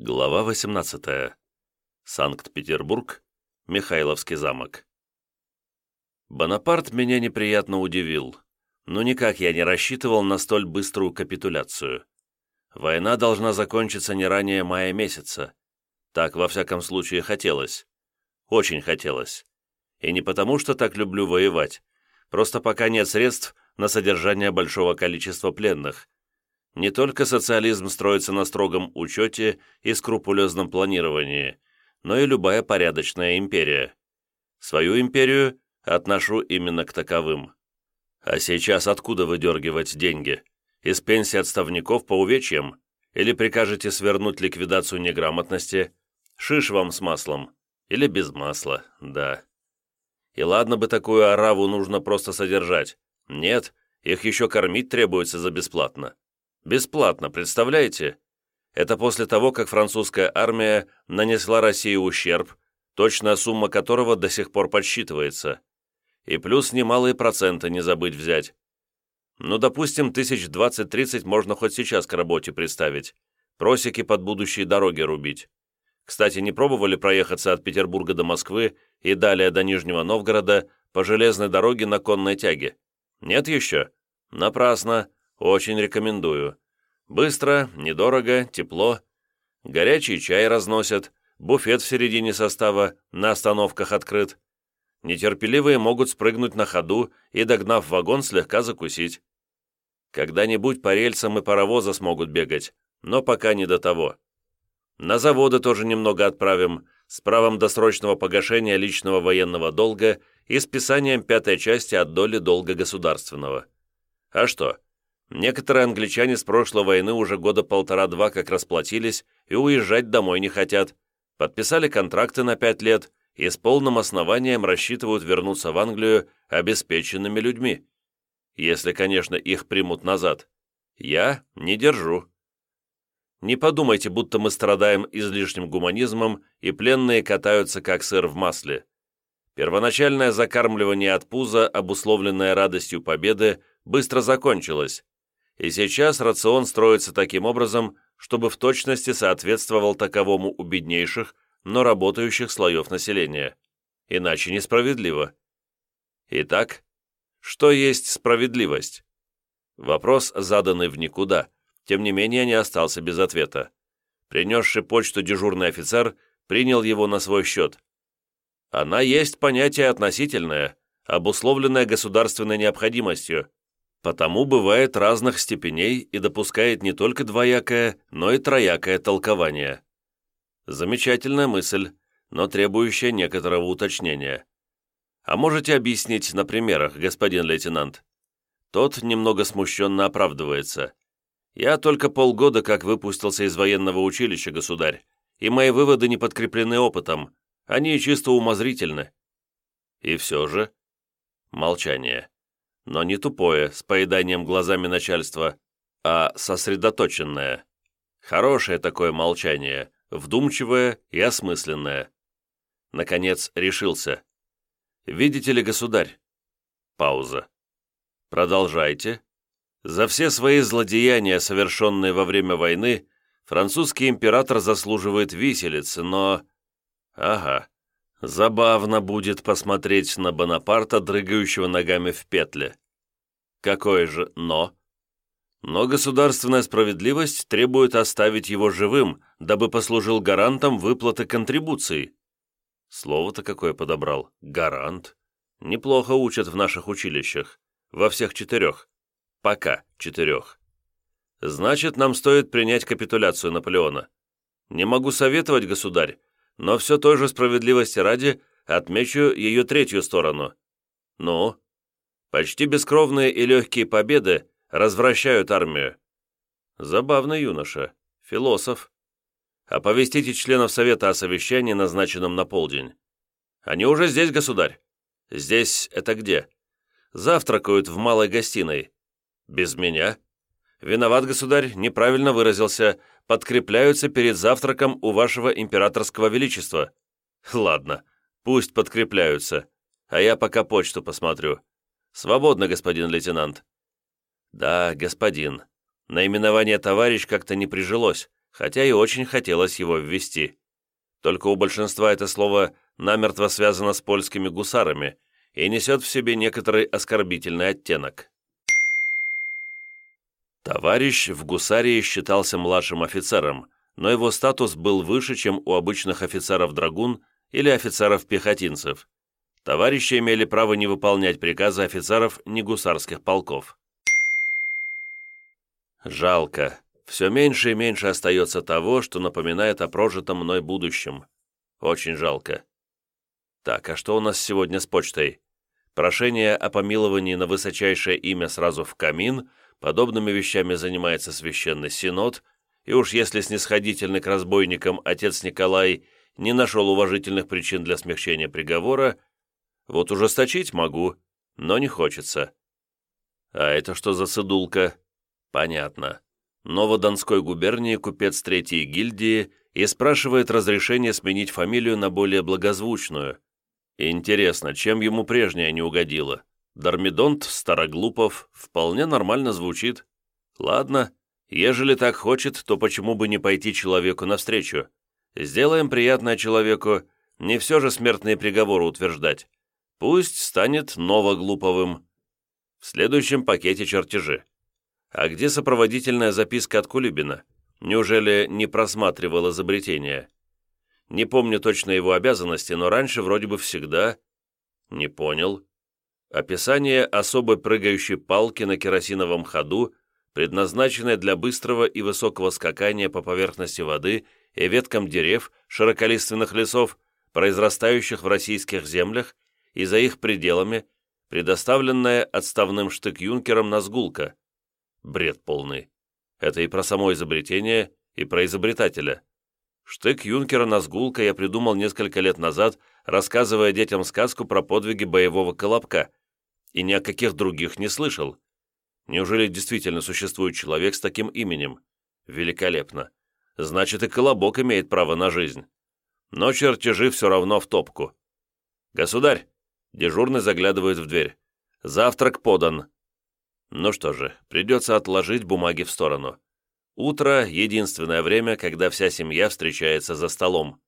Глава 18. Санкт-Петербург. Михайловский замок. Бонапарт меня неприятно удивил, но никак я не рассчитывал на столь быструю капитуляцию. Война должна закончиться не ранее мая месяца. Так, во всяком случае, хотелось. Очень хотелось. И не потому, что так люблю воевать, просто пока нет средств на содержание большого количества пленных, не только социализм строится на строгом учете и скрупулезном планировании, но и любая порядочная империя. Свою империю отношу именно к таковым. А сейчас откуда выдергивать деньги? Из пенсии отставников по увечьям? Или прикажете свернуть ликвидацию неграмотности? Шиш вам с маслом. Или без масла, да. И ладно бы такую ораву нужно просто содержать. Нет, их еще кормить требуется за бесплатно. Бесплатно, представляете? Это после того, как французская армия нанесла России ущерб, точная сумма которого до сих пор подсчитывается. И плюс немалые проценты не забыть взять. Ну, допустим, тысяч двадцать-тридцать можно хоть сейчас к работе представить. Просеки под будущие дороги рубить. Кстати, не пробовали проехаться от Петербурга до Москвы и далее до Нижнего Новгорода по железной дороге на конной тяге? Нет еще? Напрасно. Очень рекомендую. Быстро, недорого, тепло. Горячий чай разносят, буфет в середине состава, на остановках открыт. Нетерпеливые могут спрыгнуть на ходу и, догнав вагон, слегка закусить. Когда-нибудь по рельсам и паровоза смогут бегать, но пока не до того. На заводы тоже немного отправим, с правом досрочного погашения личного военного долга и списанием пятой части от доли долга государственного. А что? Некоторые англичане с прошлой войны уже года полтора-два как расплатились и уезжать домой не хотят. Подписали контракты на пять лет и с полным основанием рассчитывают вернуться в Англию обеспеченными людьми. Если, конечно, их примут назад. Я не держу. Не подумайте, будто мы страдаем излишним гуманизмом и пленные катаются как сыр в масле. Первоначальное закармливание от пуза, обусловленное радостью победы, быстро закончилось, и сейчас рацион строится таким образом, чтобы в точности соответствовал таковому у беднейших, но работающих слоев населения. Иначе несправедливо. Итак, что есть справедливость? Вопрос, заданный в никуда, тем не менее не остался без ответа. Принесший почту дежурный офицер принял его на свой счет. Она есть понятие относительное, обусловленное государственной необходимостью, потому бывает разных степеней и допускает не только двоякое, но и троякое толкование. Замечательная мысль, но требующая некоторого уточнения. А можете объяснить на примерах, господин лейтенант? Тот немного смущенно оправдывается. Я только полгода как выпустился из военного училища, государь, и мои выводы не подкреплены опытом, они чисто умозрительны. И все же... Молчание но не тупое, с поеданием глазами начальства, а сосредоточенное. Хорошее такое молчание, вдумчивое и осмысленное. Наконец решился. «Видите ли, государь?» Пауза. «Продолжайте. За все свои злодеяния, совершенные во время войны, французский император заслуживает виселицы, но...» «Ага. Забавно будет посмотреть на Бонапарта, дрыгающего ногами в петле. Какое же «но»? Но государственная справедливость требует оставить его живым, дабы послужил гарантом выплаты контрибуций. Слово-то какое подобрал. Гарант. Неплохо учат в наших училищах. Во всех четырех. Пока четырех. Значит, нам стоит принять капитуляцию Наполеона. Не могу советовать, государь, но все той же справедливости ради отмечу ее третью сторону. Ну, почти бескровные и легкие победы развращают армию. Забавный юноша, философ. Оповестите членов Совета о совещании, назначенном на полдень. Они уже здесь, государь. Здесь это где? Завтракают в малой гостиной. Без меня? Виноват, государь, неправильно выразился подкрепляются перед завтраком у вашего императорского величества. Ладно, пусть подкрепляются, а я пока почту посмотрю. Свободно, господин лейтенант. Да, господин. Наименование товарищ как-то не прижилось, хотя и очень хотелось его ввести. Только у большинства это слово намертво связано с польскими гусарами и несет в себе некоторый оскорбительный оттенок. Товарищ в гусарии считался младшим офицером, но его статус был выше, чем у обычных офицеров-драгун или офицеров-пехотинцев. Товарищи имели право не выполнять приказы офицеров негусарских полков. Жалко. Все меньше и меньше остается того, что напоминает о прожитом мной будущем. Очень жалко. Так, а что у нас сегодня с почтой? Прошение о помиловании на высочайшее имя сразу в камин, подобными вещами занимается священный синод, и уж если снисходительный к разбойникам отец Николай не нашел уважительных причин для смягчения приговора, вот ужесточить могу, но не хочется. А это что за цедулка? Понятно. Новодонской губернии купец третьей гильдии и спрашивает разрешение сменить фамилию на более благозвучную. Интересно, чем ему прежняя не угодила? Дармидонт Староглупов вполне нормально звучит. Ладно, ежели так хочет, то почему бы не пойти человеку навстречу? Сделаем приятное человеку, не все же смертные приговоры утверждать. Пусть станет новоглуповым. В следующем пакете чертежи. А где сопроводительная записка от Кулибина? Неужели не просматривал изобретение? Не помню точно его обязанности, но раньше вроде бы всегда... Не понял. Описание особой прыгающей палки на керосиновом ходу, предназначенной для быстрого и высокого скакания по поверхности воды и веткам дерев широколиственных лесов, произрастающих в российских землях и за их пределами, предоставленная отставным штык-юнкером на сгулка. Бред полный. Это и про само изобретение, и про изобретателя. Штык юнкера Назгулка я придумал несколько лет назад, рассказывая детям сказку про подвиги боевого колобка, и ни о каких других не слышал. Неужели действительно существует человек с таким именем? Великолепно. Значит, и колобок имеет право на жизнь. Но чертежи все равно в топку. «Государь!» Дежурный заглядывает в дверь. «Завтрак подан. Ну что же, придется отложить бумаги в сторону. Утро — единственное время, когда вся семья встречается за столом.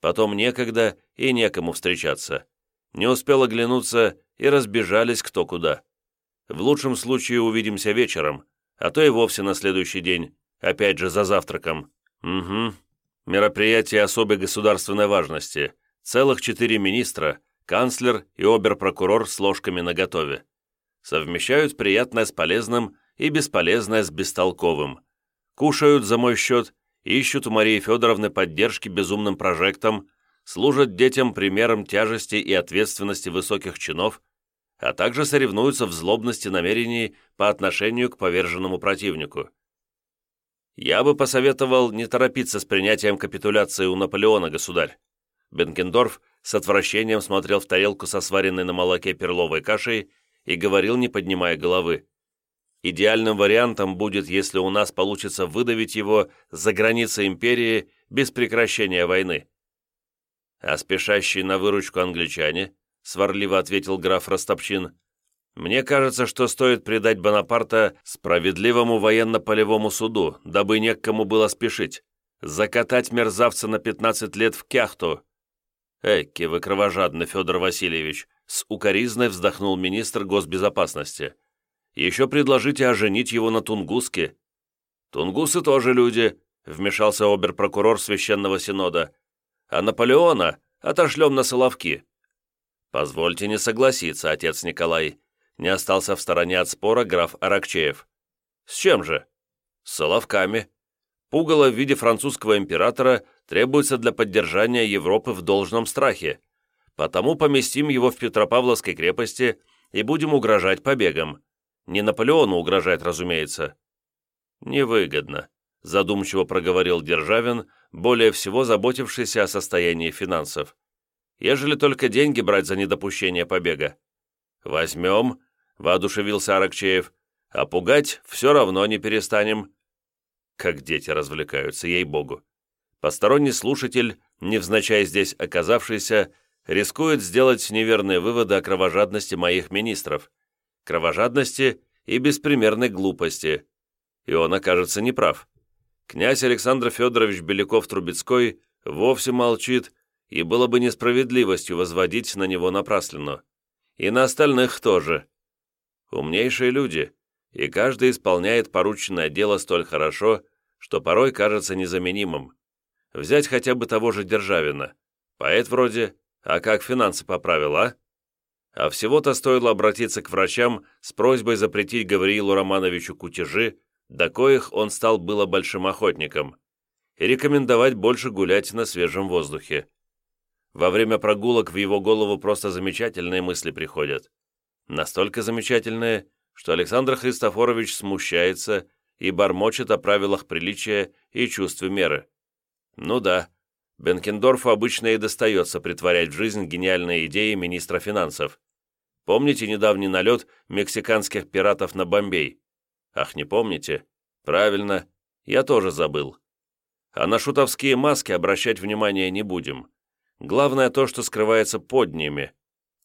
Потом некогда и некому встречаться. Не успел оглянуться и разбежались кто куда. В лучшем случае увидимся вечером, а то и вовсе на следующий день, опять же за завтраком. Угу. Мероприятие особой государственной важности. Целых четыре министра, канцлер и оберпрокурор с ложками наготове совмещают приятное с полезным и бесполезное с бестолковым, кушают за мой счет, ищут у Марии Федоровны поддержки безумным прожектом, служат детям примером тяжести и ответственности высоких чинов, а также соревнуются в злобности намерений по отношению к поверженному противнику. Я бы посоветовал не торопиться с принятием капитуляции у Наполеона, государь. Бенкендорф с отвращением смотрел в тарелку со сваренной на молоке перловой кашей и говорил, не поднимая головы. Идеальным вариантом будет, если у нас получится выдавить его за границы империи без прекращения войны. А спешащие на выручку англичане, сварливо ответил граф Растопчин, мне кажется, что стоит предать Бонапарта справедливому военно-полевому суду, дабы не к кому было спешить, закатать мерзавца на 15 лет в кяхту. Эки вы кровожадный, Федор Васильевич, с укоризной вздохнул министр госбезопасности. «Еще предложите оженить его на Тунгуске». «Тунгусы тоже люди», — вмешался оберпрокурор Священного Синода. «А Наполеона отошлем на Соловки». «Позвольте не согласиться, отец Николай», — не остался в стороне от спора граф Аракчеев. «С чем же?» «С Соловками. Пугало в виде французского императора требуется для поддержания Европы в должном страхе Потому поместим его в Петропавловской крепости и будем угрожать побегом. Не Наполеону угрожать, разумеется». «Невыгодно», — задумчиво проговорил Державин, более всего заботившийся о состоянии финансов. «Ежели только деньги брать за недопущение побега». «Возьмем», — воодушевился Аракчеев, «а пугать все равно не перестанем». Как дети развлекаются, ей-богу. Посторонний слушатель, невзначай здесь оказавшийся, рискует сделать неверные выводы о кровожадности моих министров, кровожадности и беспримерной глупости, и он окажется неправ. Князь Александр Федорович Беляков-Трубецкой вовсе молчит, и было бы несправедливостью возводить на него напраслину. И на остальных тоже. Умнейшие люди, и каждый исполняет порученное дело столь хорошо, что порой кажется незаменимым. Взять хотя бы того же Державина. Поэт вроде, а как финансы поправил, а? А всего-то стоило обратиться к врачам с просьбой запретить Гавриилу Романовичу кутежи, до коих он стал было большим охотником, и рекомендовать больше гулять на свежем воздухе. Во время прогулок в его голову просто замечательные мысли приходят. Настолько замечательные, что Александр Христофорович смущается и бормочет о правилах приличия и чувстве меры. Ну да, Бенкендорфу обычно и достается притворять в жизнь гениальные идеи министра финансов. Помните недавний налет мексиканских пиратов на Бомбей? Ах, не помните? Правильно, я тоже забыл. А на шутовские маски обращать внимание не будем. Главное то, что скрывается под ними.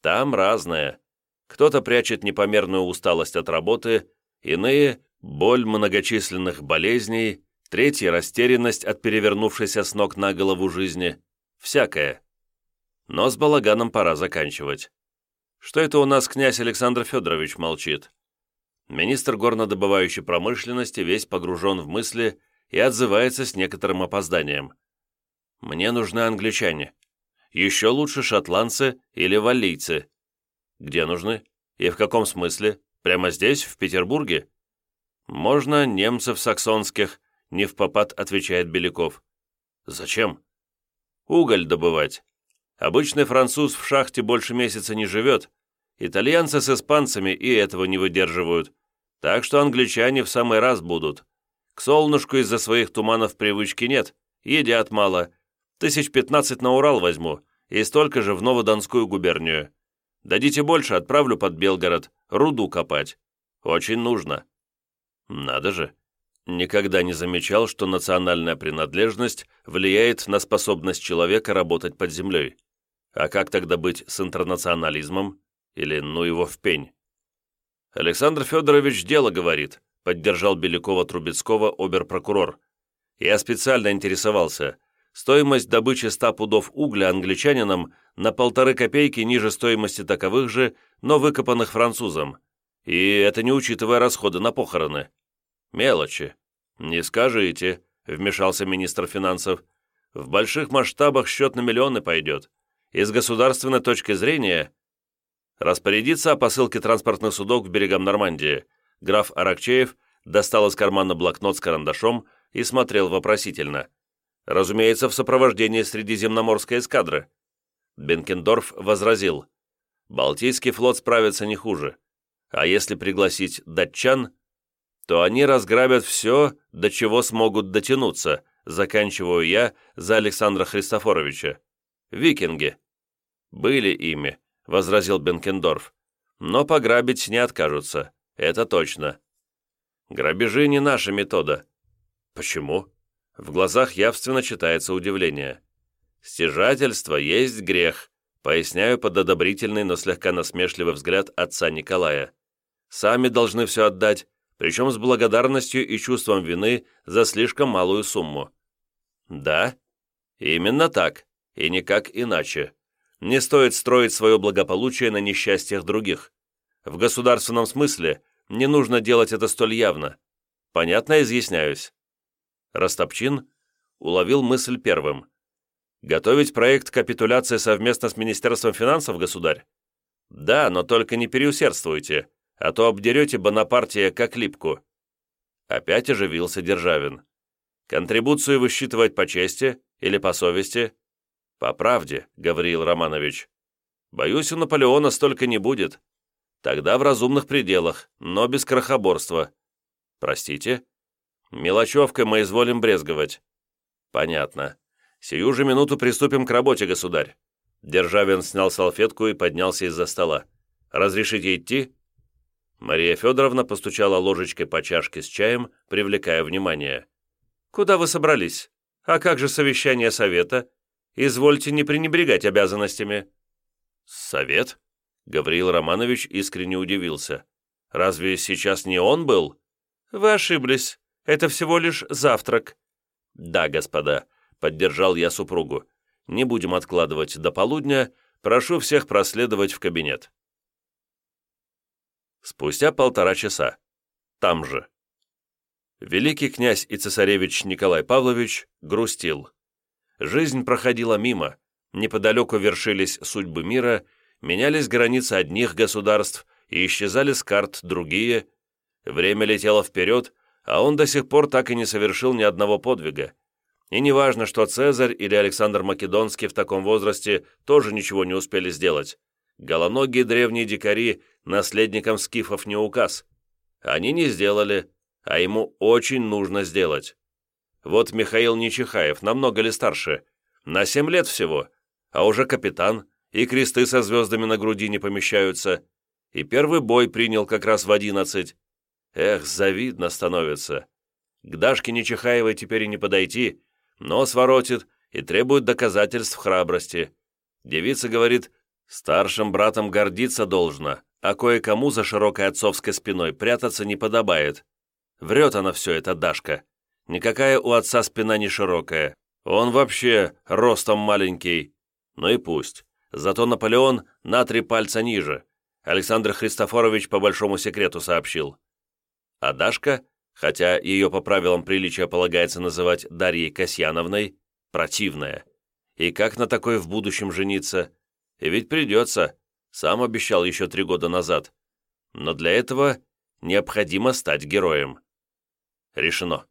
Там разное. Кто-то прячет непомерную усталость от работы, иные – боль многочисленных болезней, третьи – растерянность от перевернувшейся с ног на голову жизни. Всякое. Но с балаганом пора заканчивать. Что это у нас князь Александр Федорович молчит? Министр горнодобывающей промышленности весь погружен в мысли и отзывается с некоторым опозданием. «Мне нужны англичане. Еще лучше шотландцы или валлийцы. Где нужны? И в каком смысле? Прямо здесь, в Петербурге? Можно немцев саксонских, не в попад, отвечает Беляков. Зачем? Уголь добывать. Обычный француз в шахте больше месяца не живет. Итальянцы с испанцами и этого не выдерживают. Так что англичане в самый раз будут. К солнышку из-за своих туманов привычки нет. Едят мало, Тысяч пятнадцать на Урал возьму и столько же в Новодонскую губернию. Дадите больше, отправлю под Белгород, руду копать. Очень нужно». «Надо же. Никогда не замечал, что национальная принадлежность влияет на способность человека работать под землей. А как тогда быть с интернационализмом? Или ну его в пень?» «Александр Федорович дело говорит», поддержал Белякова-Трубецкого оберпрокурор. «Я специально интересовался, стоимость добычи 100 пудов угля англичанином на полторы копейки ниже стоимости таковых же, но выкопанных французом. И это не учитывая расходы на похороны. Мелочи. Не скажите, вмешался министр финансов. В больших масштабах счет на миллионы пойдет. И с государственной точки зрения распорядиться о посылке транспортных судов к берегам Нормандии. Граф Аракчеев достал из кармана блокнот с карандашом и смотрел вопросительно. Разумеется, в сопровождении Средиземноморской эскадры. Бенкендорф возразил. Балтийский флот справится не хуже. А если пригласить датчан, то они разграбят все, до чего смогут дотянуться, заканчиваю я за Александра Христофоровича. Викинги. Были ими, возразил Бенкендорф. Но пограбить не откажутся, это точно. Грабежи не наша метода. Почему? В глазах явственно читается удивление. «Стяжательство есть грех», поясняю под одобрительный, но слегка насмешливый взгляд отца Николая. «Сами должны все отдать, причем с благодарностью и чувством вины за слишком малую сумму». «Да, именно так, и никак иначе. Не стоит строить свое благополучие на несчастьях других. В государственном смысле не нужно делать это столь явно. Понятно изъясняюсь?» Растопчин уловил мысль первым. «Готовить проект капитуляции совместно с Министерством финансов, государь?» «Да, но только не переусердствуйте, а то обдерете Бонапартия как липку». Опять оживился Державин. «Контрибуцию высчитывать по чести или по совести?» «По правде», — Гавриил Романович. «Боюсь, у Наполеона столько не будет. Тогда в разумных пределах, но без крохоборства». «Простите?» Мелочевкой мы изволим брезговать». «Понятно. Сию же минуту приступим к работе, государь». Державин снял салфетку и поднялся из-за стола. «Разрешите идти?» Мария Федоровна постучала ложечкой по чашке с чаем, привлекая внимание. «Куда вы собрались? А как же совещание совета? Извольте не пренебрегать обязанностями». «Совет?» Гавриил Романович искренне удивился. «Разве сейчас не он был?» «Вы ошиблись. Это всего лишь завтрак. «Да, господа», — поддержал я супругу. «Не будем откладывать до полудня. Прошу всех проследовать в кабинет». Спустя полтора часа. Там же. Великий князь и цесаревич Николай Павлович грустил. Жизнь проходила мимо, неподалеку вершились судьбы мира, менялись границы одних государств и исчезали с карт другие. Время летело вперед, а он до сих пор так и не совершил ни одного подвига. И неважно, что Цезарь или Александр Македонский в таком возрасте тоже ничего не успели сделать. Голоногие древние дикари наследникам скифов не указ. Они не сделали, а ему очень нужно сделать. Вот Михаил Нечихаев, намного ли старше, на семь лет всего, а уже капитан, и кресты со звездами на груди не помещаются, и первый бой принял как раз в одиннадцать. Эх, завидно становится. К Дашке Нечихаевой теперь и не подойти, нос воротит и требует доказательств храбрости. Девица говорит, старшим братом гордиться должно, а кое-кому за широкой отцовской спиной прятаться не подобает. Врет она все это, Дашка. Никакая у отца спина не широкая. Он вообще ростом маленький. Ну и пусть. Зато Наполеон на три пальца ниже. Александр Христофорович по большому секрету сообщил. А Дашка, хотя ее по правилам приличия полагается называть Дарьей Касьяновной, противная. И как на такой в будущем жениться? И ведь придется, сам обещал еще три года назад. Но для этого необходимо стать героем. Решено.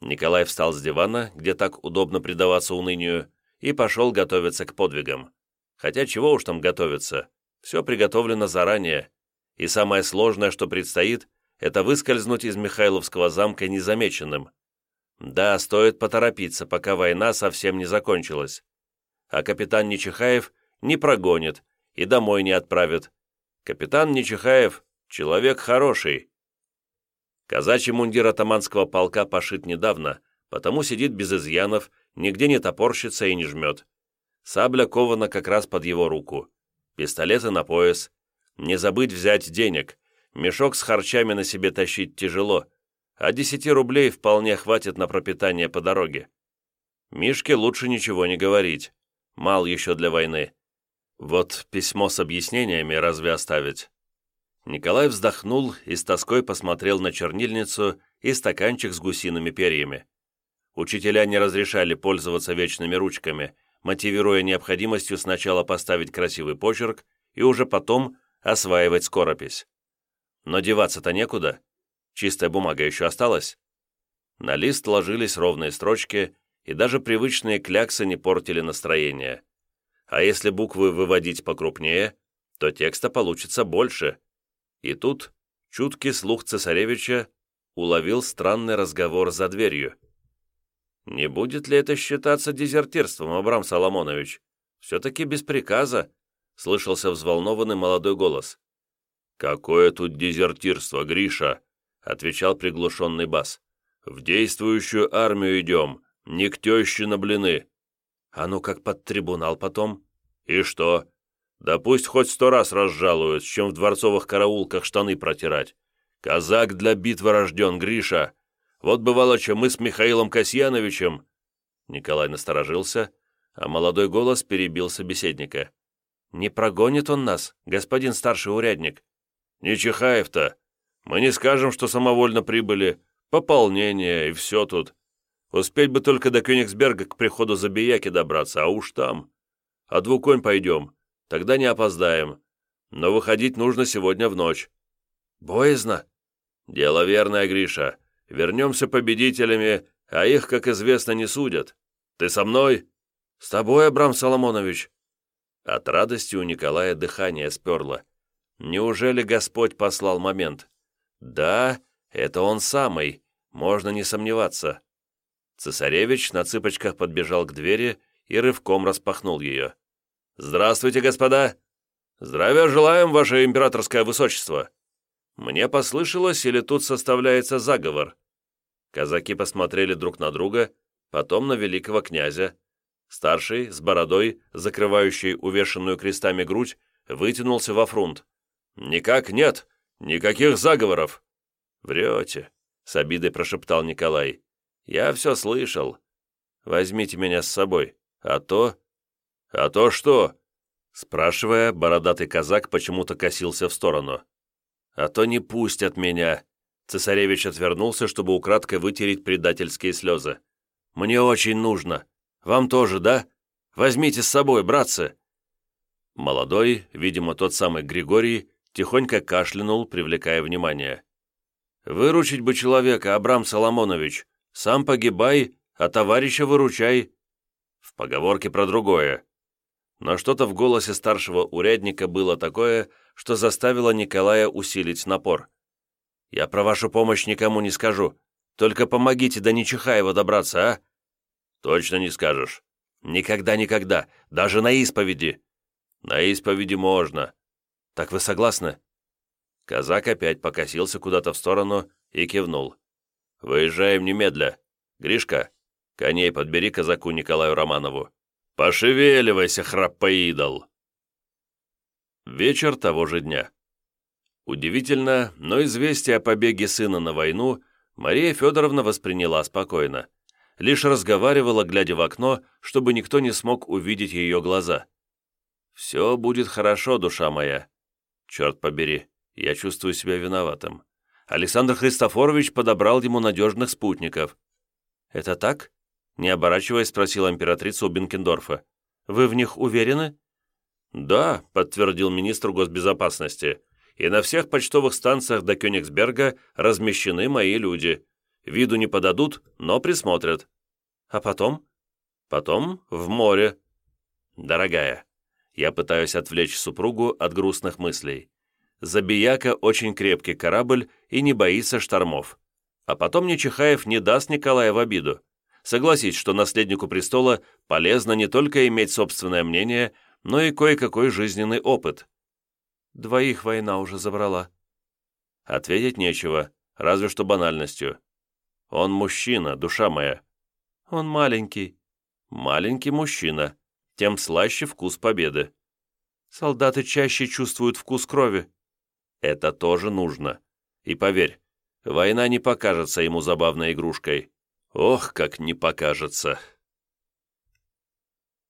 Николай встал с дивана, где так удобно предаваться унынию, и пошел готовиться к подвигам. Хотя чего уж там готовиться, все приготовлено заранее, и самое сложное, что предстоит, это выскользнуть из Михайловского замка незамеченным. Да, стоит поторопиться, пока война совсем не закончилась. А капитан Нечихаев не прогонит и домой не отправит. Капитан Нечихаев — человек хороший. Казачий мундир атаманского полка пошит недавно, потому сидит без изъянов, нигде не топорщится и не жмет. Сабля кована как раз под его руку. Пистолеты на пояс. Не забыть взять денег, Мешок с харчами на себе тащить тяжело, а десяти рублей вполне хватит на пропитание по дороге. Мишке лучше ничего не говорить. Мал еще для войны. Вот письмо с объяснениями разве оставить? Николай вздохнул и с тоской посмотрел на чернильницу и стаканчик с гусиными перьями. Учителя не разрешали пользоваться вечными ручками, мотивируя необходимостью сначала поставить красивый почерк и уже потом осваивать скоропись. Но деваться-то некуда. Чистая бумага еще осталась. На лист ложились ровные строчки, и даже привычные кляксы не портили настроение. А если буквы выводить покрупнее, то текста получится больше. И тут чуткий слух цесаревича уловил странный разговор за дверью. «Не будет ли это считаться дезертирством, Абрам Соломонович? Все-таки без приказа», — слышался взволнованный молодой голос. «Какое тут дезертирство, Гриша?» — отвечал приглушенный бас. «В действующую армию идем, не к теще на блины». «А ну как под трибунал потом?» «И что?» «Да пусть хоть сто раз разжалуют, чем в дворцовых караулках штаны протирать. Казак для битвы рожден, Гриша. Вот бывало, чем мы с Михаилом Касьяновичем...» Николай насторожился, а молодой голос перебил собеседника. «Не прогонит он нас, господин старший урядник. «Не Чихаев-то. Мы не скажем, что самовольно прибыли. Пополнение и все тут. Успеть бы только до Кёнигсберга к приходу Забияки добраться, а уж там. А двуконь пойдем. Тогда не опоздаем. Но выходить нужно сегодня в ночь». «Боязно?» «Дело верное, Гриша. Вернемся победителями, а их, как известно, не судят. Ты со мной?» «С тобой, Абрам Соломонович». От радости у Николая дыхание сперло. Неужели Господь послал момент? Да, это он самый, можно не сомневаться. Цесаревич на цыпочках подбежал к двери и рывком распахнул ее. «Здравствуйте, господа! Здравия желаем, ваше императорское высочество! Мне послышалось, или тут составляется заговор?» Казаки посмотрели друг на друга, потом на великого князя. Старший, с бородой, закрывающий увешанную крестами грудь, вытянулся во фрунт. «Никак нет! Никаких заговоров!» «Врете!» — с обидой прошептал Николай. «Я все слышал. Возьмите меня с собой, а то...» «А то что?» Спрашивая, бородатый казак почему-то косился в сторону. «А то не пустят меня!» Цесаревич отвернулся, чтобы украдкой вытереть предательские слезы. «Мне очень нужно. Вам тоже, да? Возьмите с собой, братцы!» Молодой, видимо, тот самый Григорий, тихонько кашлянул, привлекая внимание. «Выручить бы человека, Абрам Соломонович. Сам погибай, а товарища выручай». В поговорке про другое. Но что-то в голосе старшего урядника было такое, что заставило Николая усилить напор. «Я про вашу помощь никому не скажу. Только помогите до Нечихаева добраться, а?» «Точно не скажешь. Никогда-никогда. Даже на исповеди». «На исповеди можно». «Так вы согласны?» Казак опять покосился куда-то в сторону и кивнул. «Выезжаем немедля. Гришка, коней подбери казаку Николаю Романову. Пошевеливайся, храпоидол!» Вечер того же дня. Удивительно, но известие о побеге сына на войну Мария Федоровна восприняла спокойно. Лишь разговаривала, глядя в окно, чтобы никто не смог увидеть ее глаза. «Все будет хорошо, душа моя». «Черт побери, я чувствую себя виноватым. Александр Христофорович подобрал ему надежных спутников». «Это так?» — не оборачиваясь, спросила императрица у Бенкендорфа. «Вы в них уверены?» «Да», — подтвердил министр госбезопасности и на всех почтовых станциях до Кёнигсберга размещены мои люди. Виду не подадут, но присмотрят. А потом? Потом в море. Дорогая, я пытаюсь отвлечь супругу от грустных мыслей. Забияка очень крепкий корабль и не боится штормов. А потом Нечихаев не даст Николая в обиду. Согласись, что наследнику престола полезно не только иметь собственное мнение, но и кое-какой жизненный опыт. Двоих война уже забрала». Ответить нечего, разве что банальностью. «Он мужчина, душа моя». «Он маленький». «Маленький мужчина. Тем слаще вкус победы». «Солдаты чаще чувствуют вкус крови». «Это тоже нужно. И поверь, война не покажется ему забавной игрушкой». «Ох, как не покажется!»